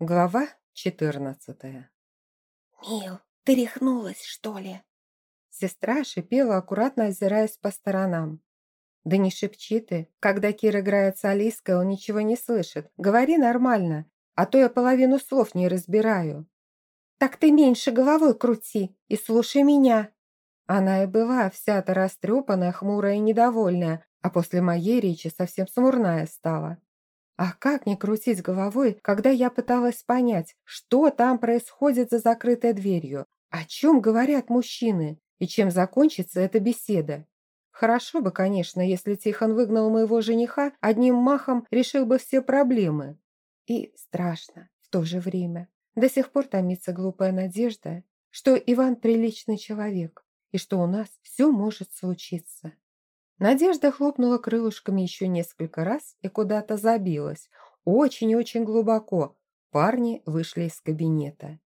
Глава четырнадцатая. «Мил, ты рехнулась, что ли?» Сестра шипела, аккуратно озираясь по сторонам. «Да не шепчи ты. Когда Кир играет с Алиской, он ничего не слышит. Говори нормально, а то я половину слов не разбираю». «Так ты меньше головой крути и слушай меня». Она и была вся-то растрепанная, хмурая и недовольная, а после моей речи совсем смурная стала. А как не крутить головой, когда я пыталась понять, что там происходит за закрытой дверью, о чем говорят мужчины и чем закончится эта беседа? Хорошо бы, конечно, если Тихон выгнал моего жениха, одним махом решил бы все проблемы. И страшно в то же время. До сих пор томится глупая надежда, что Иван приличный человек и что у нас все может случиться. Надежда хлопнула крылышками еще несколько раз и куда-то забилась. Очень-очень глубоко. Парни вышли из кабинета.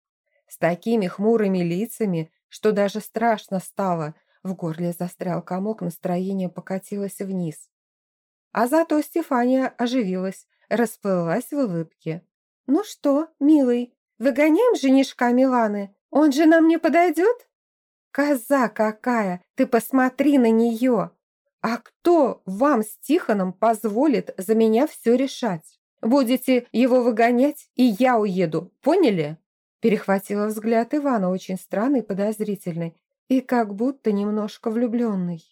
С такими хмурыми лицами, что даже страшно стало. В горле застрял комок, настроение покатилось вниз. А зато Стефания оживилась, расплылась в улыбке. «Ну что, милый, выгоняем женишка Миланы? Он же нам не подойдет?» «Коза какая! Ты посмотри на нее!» «А кто вам с Тихоном позволит за меня все решать? Будете его выгонять, и я уеду, поняли?» Перехватила взгляд Ивана, очень странный, подозрительный и как будто немножко влюбленный.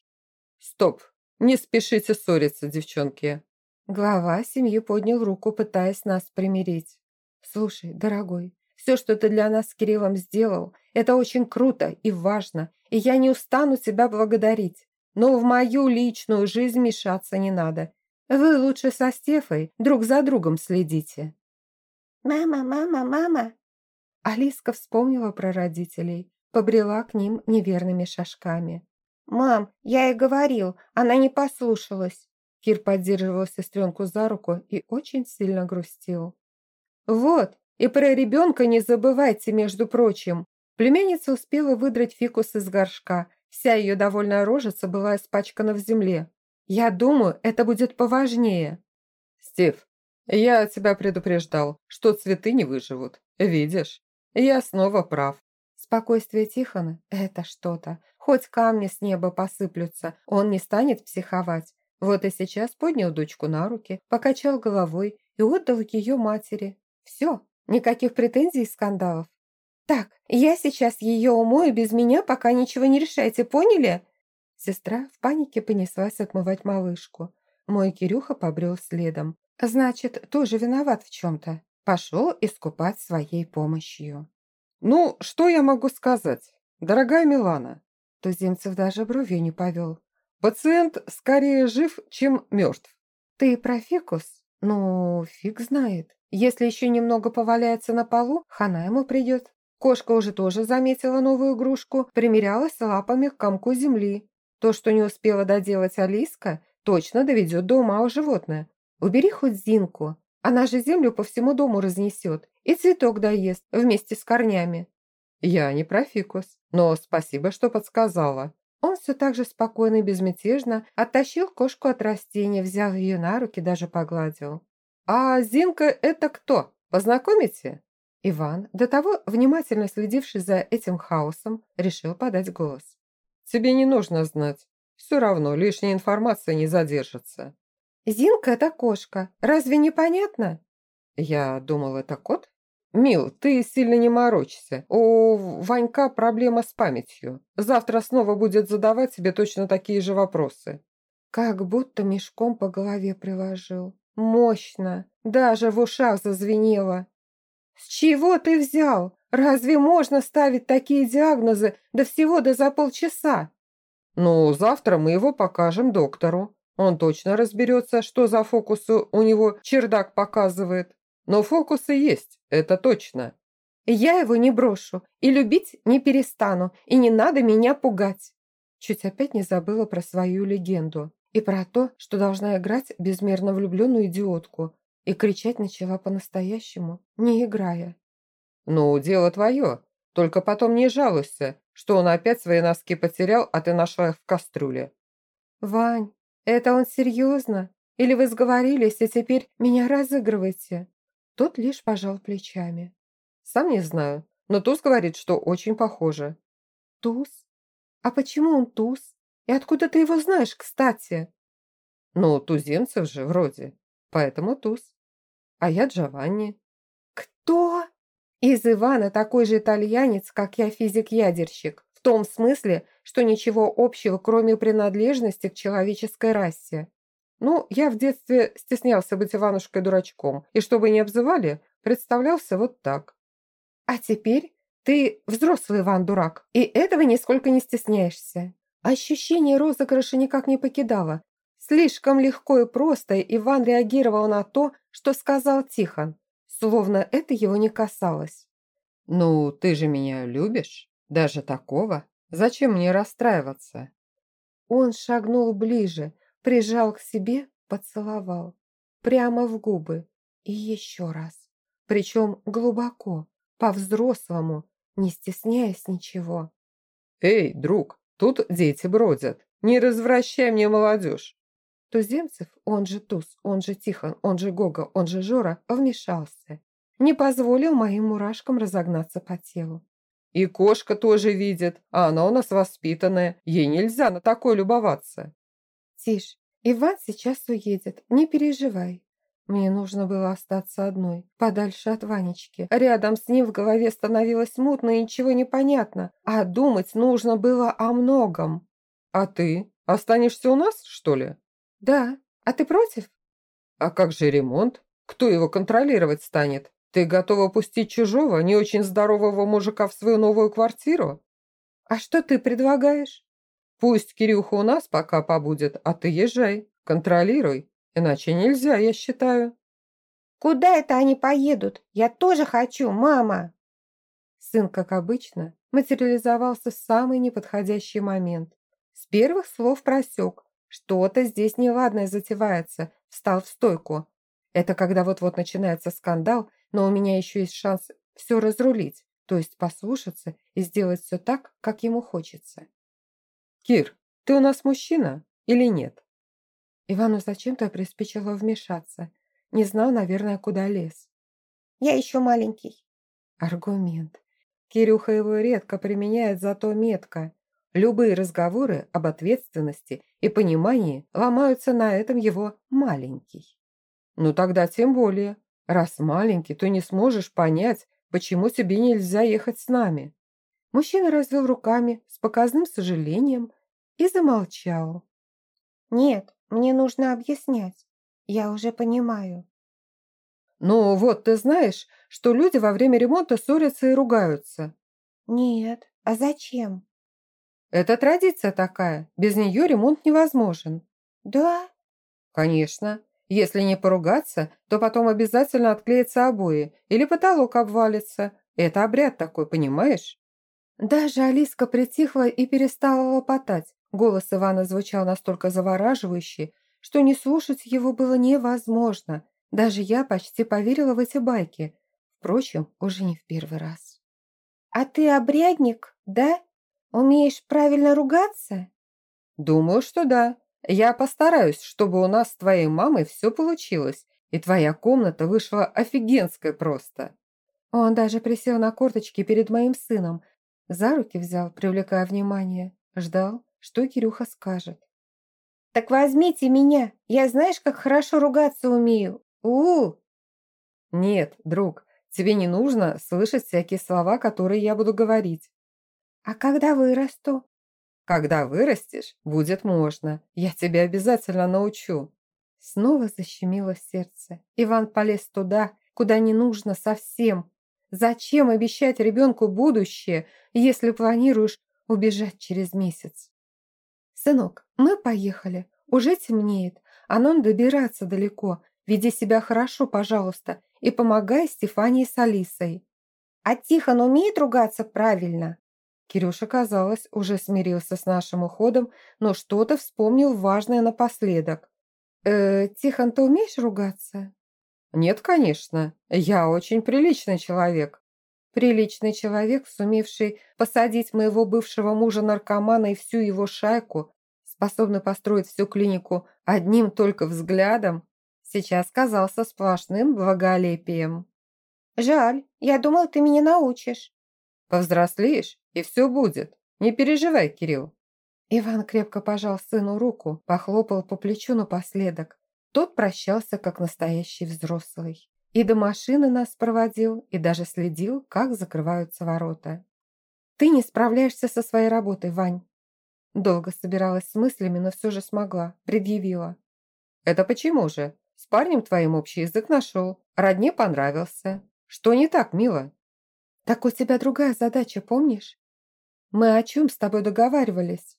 «Стоп! Не спешите ссориться, девчонки!» Глава семьи поднял руку, пытаясь нас примирить. «Слушай, дорогой, все, что ты для нас с Кириллом сделал, это очень круто и важно, и я не устану тебя благодарить. Но в мою личную жизнь мешаться не надо. Вы лучше со Стефой друг за другом следите». «Мама, мама, мама!» Алиска вспомнила про родителей, побрела к ним неверными шажками. «Мам, я ей говорил, она не послушалась!» Кир поддерживал сестренку за руку и очень сильно грустил. «Вот, и про ребенка не забывайте, между прочим!» Племянница успела выдрать фикус из горшка Вся ее довольная рожица была испачкана в земле. Я думаю, это будет поважнее. Стив, я тебя предупреждал, что цветы не выживут. Видишь, я снова прав. Спокойствие Тихона – это что-то. Хоть камни с неба посыплются, он не станет психовать. Вот и сейчас поднял дочку на руки, покачал головой и отдал ее матери. Все, никаких претензий и скандалов. «Так, я сейчас ее умою без меня, пока ничего не решайте, поняли?» Сестра в панике понеслась отмывать малышку. Мой Кирюха побрел следом. Значит, тоже виноват в чем-то. Пошел искупать своей помощью. «Ну, что я могу сказать? Дорогая Милана?» Туземцев даже бровью не повел. «Пациент скорее жив, чем мертв». «Ты про фикус? Ну, фиг знает. Если еще немного поваляется на полу, хана ему придет». Кошка уже тоже заметила новую игрушку, примерялась лапами к комку земли. То, что не успела доделать Алиска, точно доведет до ума у животное. Убери хоть Зинку, она же землю по всему дому разнесет и цветок доест вместе с корнями. Я не про фикус, но спасибо, что подсказала. Он все так же спокойно и безмятежно оттащил кошку от растения, взял ее на руки, даже погладил. «А Зинка это кто? Познакомите?» Иван, до того внимательно следивший за этим хаосом, решил подать голос. «Тебе не нужно знать. Все равно лишняя информация не задержится». «Зинка – это кошка. Разве не понятно?» «Я думал, это кот?» «Мил, ты сильно не морочься. У Ванька проблема с памятью. Завтра снова будет задавать себе точно такие же вопросы». Как будто мешком по голове приложил. Мощно. Даже в ушах зазвенело. «С чего ты взял? Разве можно ставить такие диагнозы до всего до за полчаса?» «Ну, завтра мы его покажем доктору. Он точно разберется, что за фокусы у него чердак показывает. Но фокусы есть, это точно». «Я его не брошу и любить не перестану, и не надо меня пугать». Чуть опять не забыла про свою легенду и про то, что должна играть безмерно влюбленную идиотку, и кричать начала по-настоящему, не играя. «Ну, дело твое. Только потом не жалуйся, что он опять свои носки потерял, а ты нашла их в кастрюле». «Вань, это он серьезно? Или вы сговорились, и теперь меня разыгрываете?» Тот лишь пожал плечами. Сам не знаю, но Туз говорит, что очень похоже. Туз? А почему он туз? И откуда ты его знаешь, кстати? Ну, туземцев же вроде, поэтому туз. А я Джованни. Кто? Из Ивана такой же итальянец, как я физик-ядерщик. В том смысле, что ничего общего, кроме принадлежности к человеческой расе. Ну, я в детстве стеснялся быть Иванушкой-дурачком, и чтобы не обзывали, представлялся вот так. А теперь ты взрослый Иван-дурак, и этого нисколько не стесняешься. Ощущение розыгрыша никак не покидало. Слишком легко и просто Иван реагировал на то, что сказал Тихон, словно это его не касалось. «Ну, ты же меня любишь? Даже такого? Зачем мне расстраиваться?» Он шагнул ближе, прижал к себе, поцеловал. Прямо в губы. И еще раз. Причем глубоко, по-взрослому, не стесняясь ничего. «Эй, друг, тут дети бродят. Не развращай мне молодежь!» Туземцев, он же Туз, он же Тихон, он же Гога, он же Жора, вмешался. Не позволил моим мурашкам разогнаться по телу. «И кошка тоже видит, а она у нас воспитанная. Ей нельзя на такое любоваться!» «Тише, Иван сейчас уедет, не переживай». Мне нужно было остаться одной, подальше от Ванечки. Рядом с ним в голове становилось мутно и ничего не понятно, а думать нужно было о многом. «А ты? Останешься у нас, что ли?» «Да. А ты против?» «А как же ремонт? Кто его контролировать станет? Ты готова пустить чужого, не очень здорового мужика в свою новую квартиру?» «А что ты предлагаешь?» Пусть Кирюха у нас пока побудет, а ты езжай, контролируй. Иначе нельзя, я считаю». «Куда это они поедут? Я тоже хочу, мама!» Сын, как обычно, материализовался в самый неподходящий момент. С первых слов просек. Что-то здесь неладное затевается. Встал в стойку. Это когда вот-вот начинается скандал, но у меня еще есть шанс все разрулить, то есть послушаться и сделать все так, как ему хочется. «Кир, ты у нас мужчина или нет?» Ивану зачем-то приспичило вмешаться. Не знал, наверное, куда лез. «Я еще маленький». Аргумент. Кирюха его редко применяет, зато метко. Любые разговоры об ответственности и понимании ломаются на этом его «маленький». «Ну тогда тем более. Раз маленький, то не сможешь понять, почему тебе нельзя ехать с нами». Мужчина развел руками с показным сожалением и замолчал. «Нет, мне нужно объяснять. Я уже понимаю». «Ну вот, ты знаешь, что люди во время ремонта ссорятся и ругаются?» «Нет, а зачем?» «Это традиция такая, без нее ремонт невозможен». «Да?» «Конечно. Если не поругаться, то потом обязательно отклеятся обои или потолок обвалится. Это обряд такой, понимаешь?» Даже Алиска притихла и перестала лопотать. Голос Ивана звучал настолько завораживающе, что не слушать его было невозможно. Даже я почти поверила в эти байки. Впрочем, уже не в первый раз. «А ты обрядник, да? Умеешь правильно ругаться?» «Думаю, что да. Я постараюсь, чтобы у нас с твоей мамой все получилось, и твоя комната вышла офигенской просто». Он даже присел на корточки перед моим сыном, за руки взял, привлекая внимание. Ждал, что Кирюха скажет. «Так возьмите меня! Я знаешь, как хорошо ругаться умею! у, -у, -у «Нет, друг, тебе не нужно слышать всякие слова, которые я буду говорить». «А когда вырасту?» «Когда вырастешь, будет можно. Я тебя обязательно научу». Снова защемило сердце. Иван полез туда, куда не нужно совсем, Зачем обещать ребенку будущее, если планируешь убежать через месяц? Сынок, мы поехали. Уже темнеет, а нам добираться далеко. Веди себя хорошо, пожалуйста, и помогай Стефании с Алисой. А Тихон умеет ругаться правильно? Кирюша, казалось, уже смирился с нашим уходом, но что-то вспомнил важное напоследок. «Э, Тихон, ты умеешь ругаться?» «Нет, конечно. Я очень приличный человек». Приличный человек, сумевший посадить моего бывшего мужа-наркомана и всю его шайку, способный построить всю клинику одним только взглядом. сейчас казался сплошным благолепием. «Жаль, я думал, ты меня научишь». «Повзрослеешь, и все будет. Не переживай, Кирилл». Иван крепко пожал сыну руку, похлопал по плечу напоследок. Тот прощался, как настоящий взрослый. И до машины нас проводил, и даже следил, как закрываются ворота. «Ты не справляешься со своей работой, Вань». Долго собиралась с мыслями, но все же смогла, предъявила. «Это почему же? С парнем твоим общий язык нашел, родне понравился. Что не так, мила?» «Так у тебя другая задача, помнишь? Мы о чем с тобой договаривались?»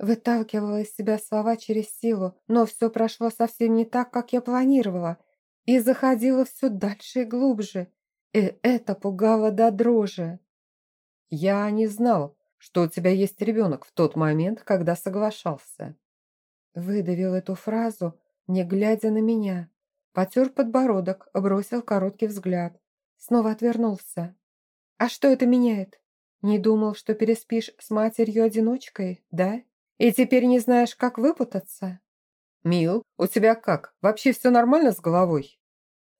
Выталкивала из себя слова через силу, но все прошло совсем не так, как я планировала, и заходила все дальше и глубже, и это пугало до дрожи. «Я не знал, что у тебя есть ребенок в тот момент, когда соглашался». Выдавил эту фразу, не глядя на меня. Потер подбородок, бросил короткий взгляд. Снова отвернулся. «А что это меняет? Не думал, что переспишь с матерью-одиночкой, да?» И теперь не знаешь, как выпутаться?» «Мил, у тебя как? Вообще все нормально с головой?»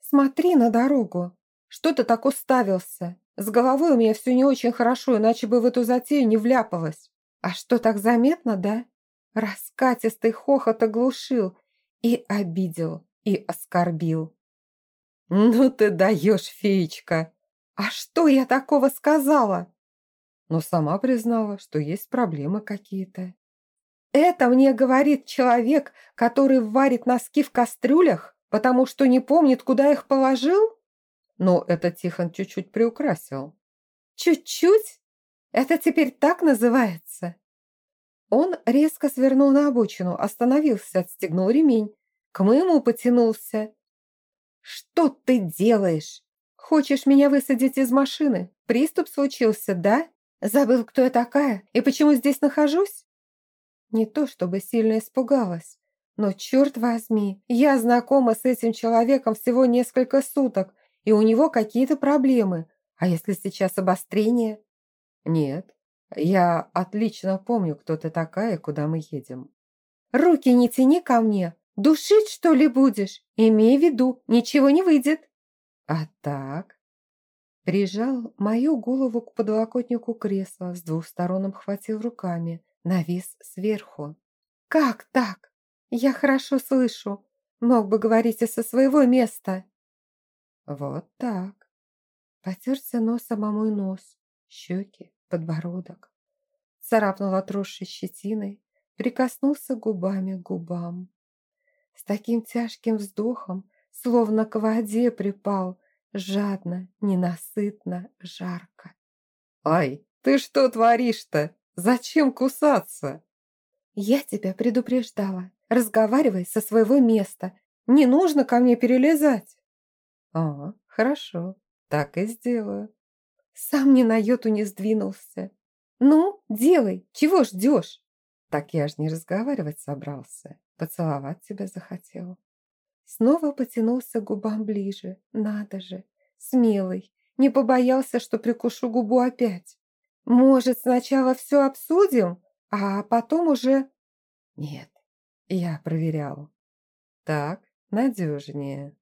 «Смотри на дорогу. Что ты так уставился? С головой у меня все не очень хорошо, иначе бы в эту затею не вляпалась. А что, так заметно, да?» Раскатистый хохот оглушил и обидел, и оскорбил. «Ну ты даешь, феечка!» «А что я такого сказала?» Но сама признала, что есть проблемы какие-то. Это мне говорит человек, который варит носки в кастрюлях, потому что не помнит, куда их положил? Но это Тихон чуть-чуть приукрасил. Чуть-чуть? Это теперь так называется? Он резко свернул на обочину, остановился, отстегнул ремень. К моему потянулся. «Что ты делаешь? Хочешь меня высадить из машины? Приступ случился, да? Забыл, кто я такая и почему здесь нахожусь?» Не то чтобы сильно испугалась, но, черт возьми, я знакома с этим человеком всего несколько суток, и у него какие-то проблемы. А если сейчас обострение? Нет, я отлично помню, кто ты такая и куда мы едем. Руки не тяни ко мне. Душить, что ли, будешь? Имей в виду, ничего не выйдет. А так? Прижал мою голову к подлокотнику кресла, с двух сторон обхватил руками, навис сверху. «Как так? Я хорошо слышу. Мог бы говорить и со своего места». «Вот так». Потерся носом о мой нос, щеки, подбородок. Царапнул отросшей щетиной, прикоснулся губами к губам. С таким тяжким вздохом, словно к воде припал, жадно, ненасытно, жарко. «Ай, ты что творишь-то?» Зачем кусаться?» «Я тебя предупреждала. Разговаривай со своего места. Не нужно ко мне перелезать». «А, хорошо. Так и сделаю». Сам ни на йоту не сдвинулся. «Ну, делай. Чего ждешь?» «Так я ж не разговаривать собрался. Поцеловать тебя захотел». Снова потянулся к губам ближе. Надо же. Смелый. Не побоялся, что прикушу губу опять. Может, сначала все обсудим, а потом уже... Нет, я проверял. Так, надежнее.